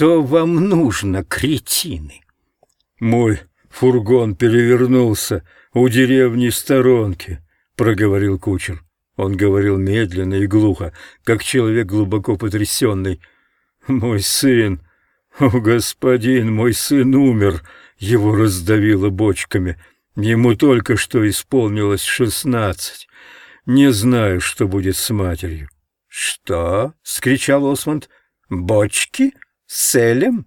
Что вам нужно, кретины? Мой фургон перевернулся у деревни сторонки, проговорил кучер. Он говорил медленно и глухо, как человек глубоко потрясенный. «Мой сын! О, господин, мой сын умер!» Его раздавило бочками. Ему только что исполнилось шестнадцать. Не знаю, что будет с матерью. «Что?» — скричал Осмонд. «Бочки? С Элем?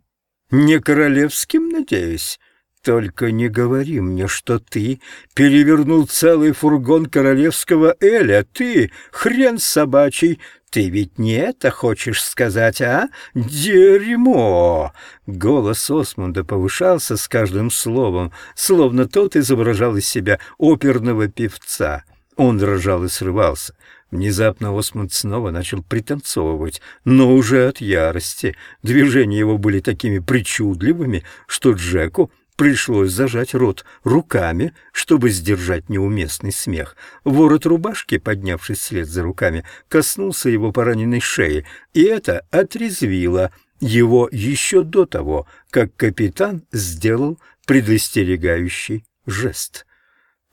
Не королевским, надеюсь?» Только не говори мне, что ты перевернул целый фургон королевского Эля. Ты, хрен собачий, ты ведь не это хочешь сказать, а? Дерьмо!» Голос Осмонда повышался с каждым словом, словно тот изображал из себя оперного певца. Он дрожал и срывался. Внезапно Осмонд снова начал пританцовывать, но уже от ярости. Движения его были такими причудливыми, что Джеку Пришлось зажать рот руками, чтобы сдержать неуместный смех. Ворот рубашки, поднявшись вслед за руками, коснулся его пораненной шеи, и это отрезвило его еще до того, как капитан сделал предостерегающий жест.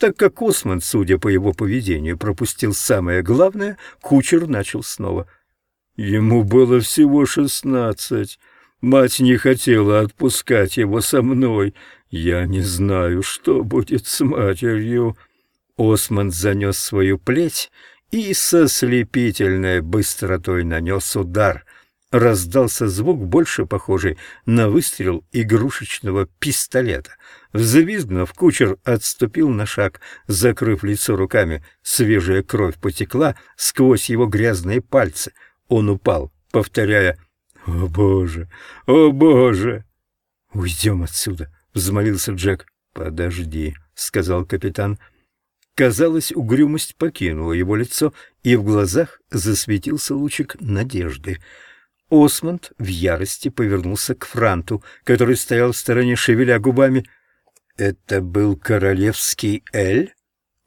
Так как Осман, судя по его поведению, пропустил самое главное, кучер начал снова. Ему было всего шестнадцать. Мать не хотела отпускать его со мной. Я не знаю, что будет с матерью. Осман занес свою плеть и со слепительной быстротой нанес удар. Раздался звук, больше похожий на выстрел игрушечного пистолета. Взвизгнув, кучер отступил на шаг, закрыв лицо руками. Свежая кровь потекла сквозь его грязные пальцы. Он упал, повторяя «О, Боже! О, Боже!» «Уйдем отсюда!» — взмолился Джек. «Подожди», — сказал капитан. Казалось, угрюмость покинула его лицо, и в глазах засветился лучик надежды. Осмонд в ярости повернулся к Франту, который стоял в стороне, шевеля губами. «Это был королевский Эль?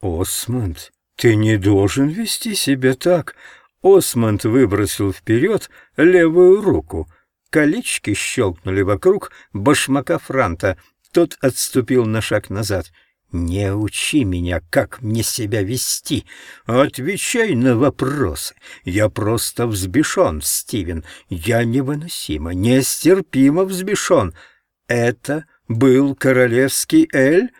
Осмонд, ты не должен вести себя так!» Осмонд выбросил вперед левую руку. Колечки щелкнули вокруг башмака Франта. Тот отступил на шаг назад. «Не учи меня, как мне себя вести. Отвечай на вопросы. Я просто взбешен, Стивен. Я невыносимо, нестерпимо взбешен. Это был королевский Эль?»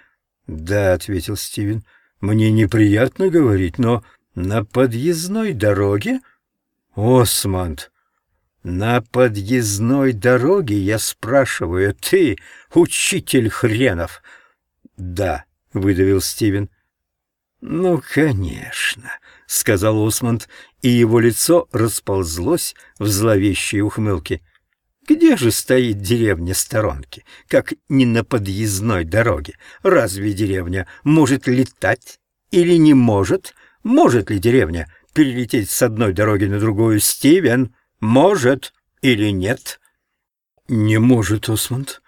«Да», — ответил Стивен. «Мне неприятно говорить, но на подъездной дороге? Осмонд, на подъездной дороге, я спрашиваю, ты учитель хренов? Да, выдавил Стивен. Ну, конечно, сказал Осмонд, и его лицо расползлось в зловещей ухмылке. Где же стоит деревня сторонки, как не на подъездной дороге? Разве деревня может летать или не может? Может ли деревня перелететь с одной дороги на другую, Стивен? Может или нет? Не может, Осмонд.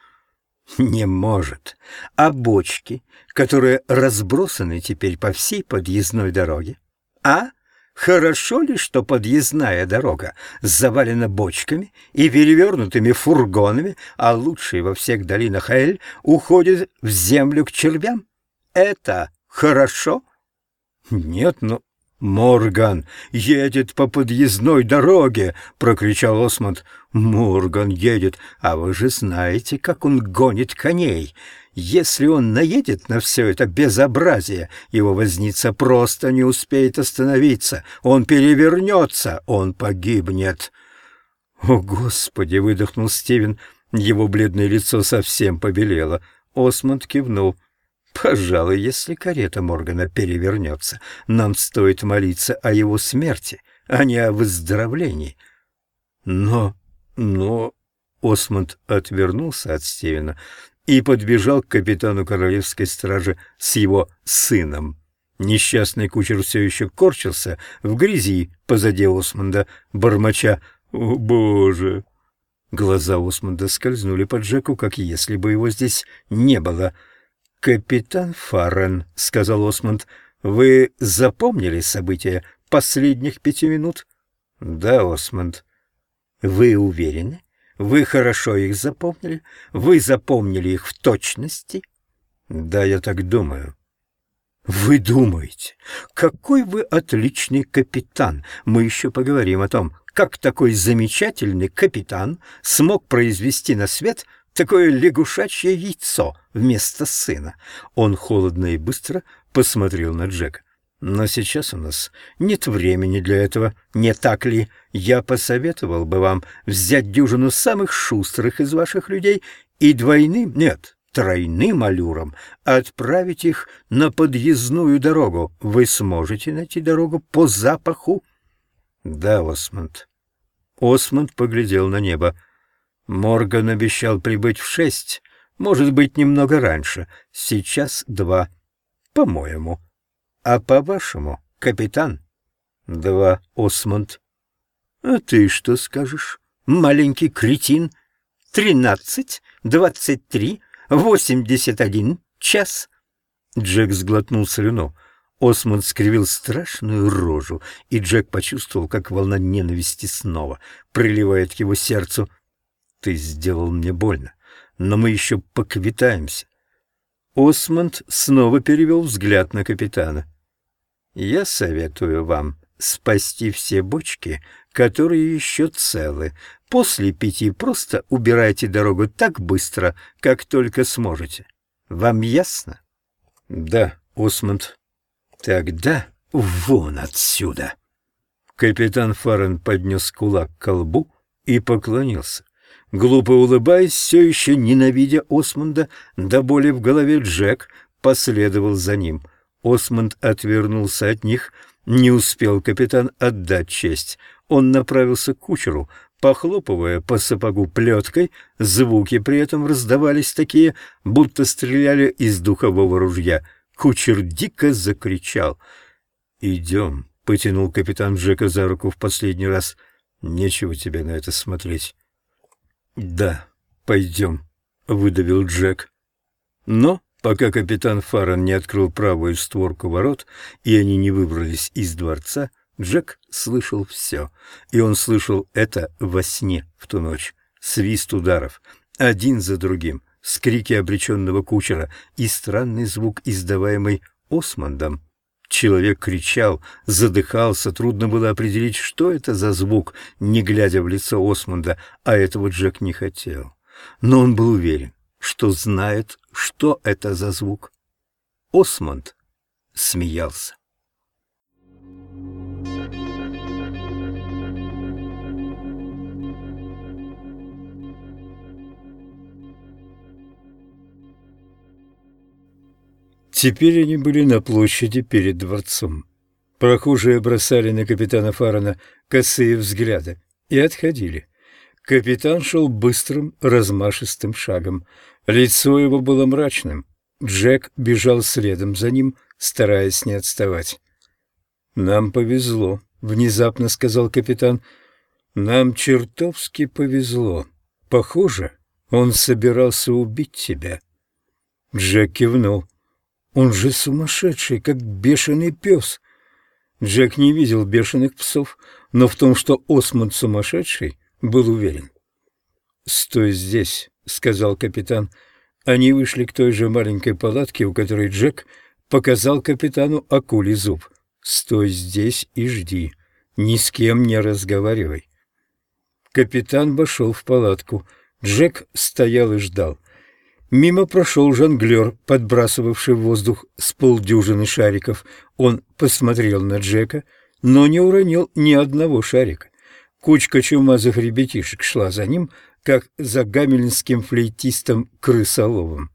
Не может. А бочки, которые разбросаны теперь по всей подъездной дороге? А? Хорошо ли, что подъездная дорога завалена бочками и перевернутыми фургонами, а лучший во всех долинах Эль уходит в землю к червям? Это хорошо? «Нет, но...» «Морган едет по подъездной дороге!» — прокричал Осмонд. «Морган едет, а вы же знаете, как он гонит коней. Если он наедет на все это безобразие, его возница просто не успеет остановиться. Он перевернется, он погибнет». «О, Господи!» — выдохнул Стивен. Его бледное лицо совсем побелело. Осмонд кивнул. Пожалуй, если карета Моргана перевернется, нам стоит молиться о его смерти, а не о выздоровлении. Но, но... Осмонд отвернулся от Стивена и подбежал к капитану королевской стражи с его сыном. Несчастный кучер все еще корчился в грязи позади Осмонда, бормоча «О, Боже!». Глаза Осмонда скользнули по Джеку, как если бы его здесь не было — «Капитан Фаррен», — сказал Осмонд, — «вы запомнили события последних пяти минут?» «Да, Осмонд». «Вы уверены, Вы хорошо их запомнили? Вы запомнили их в точности? Да, я так думаю. Вы думаете, какой вы отличный капитан. Мы еще поговорим о том, как такой замечательный капитан смог произвести на свет такое лягушачье яйцо вместо сына. Он холодно и быстро посмотрел на Джека. Но сейчас у нас нет времени для этого, не так ли? Я посоветовал бы вам взять дюжину самых шустрых из ваших людей и двойным, нет, тройным аллюром отправить их на подъездную дорогу. Вы сможете найти дорогу по запаху? Да, Осмонд. Осмонд поглядел на небо. Морган обещал прибыть в шесть, может быть, немного раньше. Сейчас два, по-моему. А по-вашему, капитан? Два, Осмонд. А ты что скажешь, маленький кретин? Тринадцать, двадцать три, восемьдесят один час. Джек сглотнул слюну. Осмонд скривил страшную рожу, и Джек почувствовал, как волна ненависти снова приливает к его сердцу. «Ты сделал мне больно, но мы еще поквитаемся». Осмонд снова перевел взгляд на капитана. Я советую вам спасти все бочки, которые еще целы. После пяти просто убирайте дорогу так быстро, как только сможете. Вам ясно? Да, Осмонд. Тогда вон отсюда. Капитан Фарен поднес кулак к колбу и поклонился. Глупо улыбаясь, все еще ненавидя Осмонда, до боли в голове Джек последовал за ним — Осмонд отвернулся от них, не успел капитан отдать честь. Он направился к кучеру, похлопывая по сапогу плеткой, звуки при этом раздавались такие, будто стреляли из духового ружья. Кучер дико закричал. «Идем», — потянул капитан Джека за руку в последний раз. «Нечего тебе на это смотреть». «Да, пойдем», — выдавил Джек. Но Пока капитан Фаран не открыл правую створку ворот, и они не выбрались из дворца, Джек слышал все. И он слышал это во сне в ту ночь. Свист ударов, один за другим, скрики обреченного кучера и странный звук, издаваемый Османдом. Человек кричал, задыхался, трудно было определить, что это за звук, не глядя в лицо Османда, а этого Джек не хотел. Но он был уверен, что знает, что это за звук. Осмонд смеялся. Теперь они были на площади перед дворцом. Прохожие бросали на капитана Фарана косые взгляды и отходили. Капитан шел быстрым, размашистым шагом. Лицо его было мрачным. Джек бежал следом за ним, стараясь не отставать. «Нам повезло», — внезапно сказал капитан. «Нам чертовски повезло. Похоже, он собирался убить тебя». Джек кивнул. «Он же сумасшедший, как бешеный пес». Джек не видел бешеных псов, но в том, что Осмонд сумасшедший, был уверен. «Стой здесь», — сказал капитан. Они вышли к той же маленькой палатке, у которой Джек показал капитану акулий зуб. «Стой здесь и жди. Ни с кем не разговаривай». Капитан вошел в палатку. Джек стоял и ждал. Мимо прошел жонглер, подбрасывавший в воздух с полдюжины шариков. Он посмотрел на Джека, но не уронил ни одного шарика. Кучка чумазых ребятишек шла за ним, как за гамельнским флейтистом Крысоловым.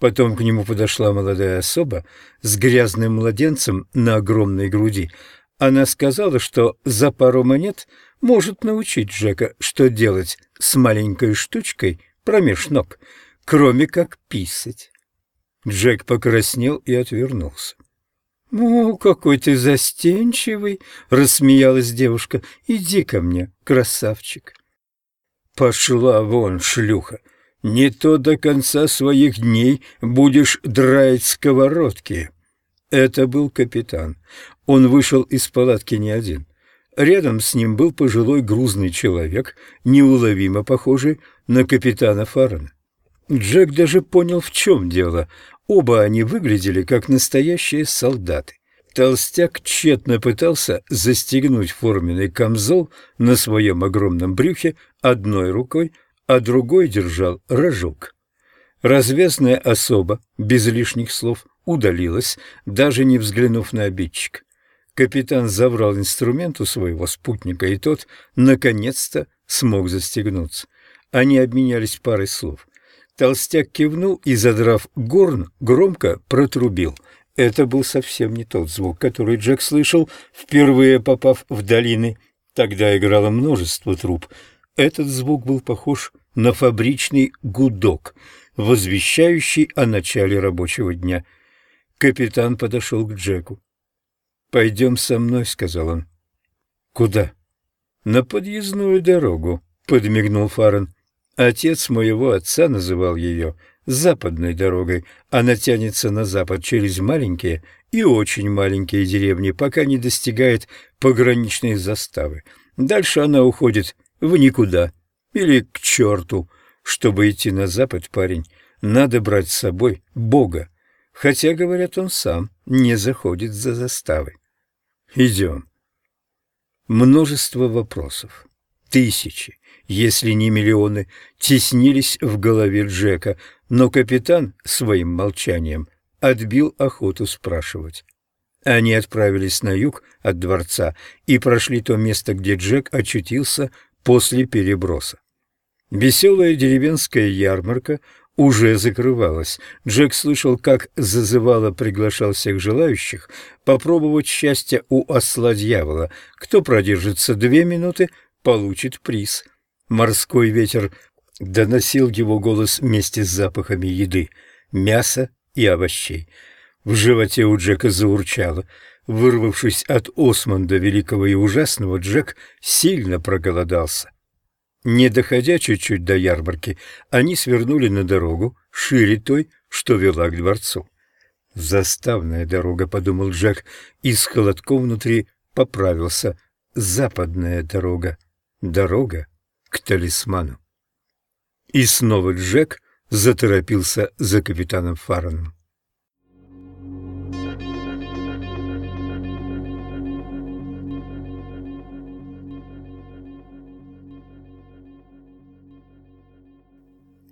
Потом к нему подошла молодая особа с грязным младенцем на огромной груди. Она сказала, что за пару монет может научить Джека, что делать с маленькой штучкой промеж ног, кроме как писать. Джек покраснел и отвернулся. «Ну, какой ты застенчивый!» — рассмеялась девушка. «Иди ко мне, красавчик!» Пошла вон, шлюха. Не то до конца своих дней будешь драить сковородки. Это был капитан. Он вышел из палатки не один. Рядом с ним был пожилой грузный человек, неуловимо похожий на капитана Фаррена. Джек даже понял, в чем дело. Оба они выглядели как настоящие солдаты. Толстяк тщетно пытался застегнуть форменный камзол на своем огромном брюхе одной рукой, а другой держал рожок. Развязная особа, без лишних слов, удалилась, даже не взглянув на обидчика. Капитан забрал инструмент у своего спутника, и тот, наконец-то, смог застегнуться. Они обменялись парой слов. Толстяк кивнул и, задрав горн, громко протрубил. Это был совсем не тот звук, который Джек слышал, впервые попав в долины. Тогда играло множество труб. Этот звук был похож на фабричный гудок, возвещающий о начале рабочего дня. Капитан подошел к Джеку. «Пойдем со мной», — сказал он. «Куда?» «На подъездную дорогу», — подмигнул Фарен. «Отец моего отца называл ее западной дорогой. Она тянется на запад через маленькие и очень маленькие деревни, пока не достигает пограничной заставы. Дальше она уходит в никуда или к черту. Чтобы идти на запад, парень, надо брать с собой Бога. Хотя, говорят, он сам не заходит за заставы. Идем. Множество вопросов, тысячи, если не миллионы, теснились в голове Джека, но капитан своим молчанием отбил охоту спрашивать. Они отправились на юг от дворца и прошли то место, где Джек очутился после переброса. Веселая деревенская ярмарка уже закрывалась. Джек слышал, как зазывало приглашал всех желающих попробовать счастье у осла-дьявола. Кто продержится две минуты, получит приз. Морской ветер доносил его голос вместе с запахами еды, мяса и овощей. В животе у Джека заурчало. Вырвавшись от Осмонда великого и ужасного, Джек сильно проголодался. Не доходя чуть-чуть до ярмарки, они свернули на дорогу, шире той, что вела к дворцу. «Заставная дорога», — подумал Джек, и с холодком внутри поправился. «Западная дорога. Дорога к талисману». И снова Джек заторопился за капитаном Фараном.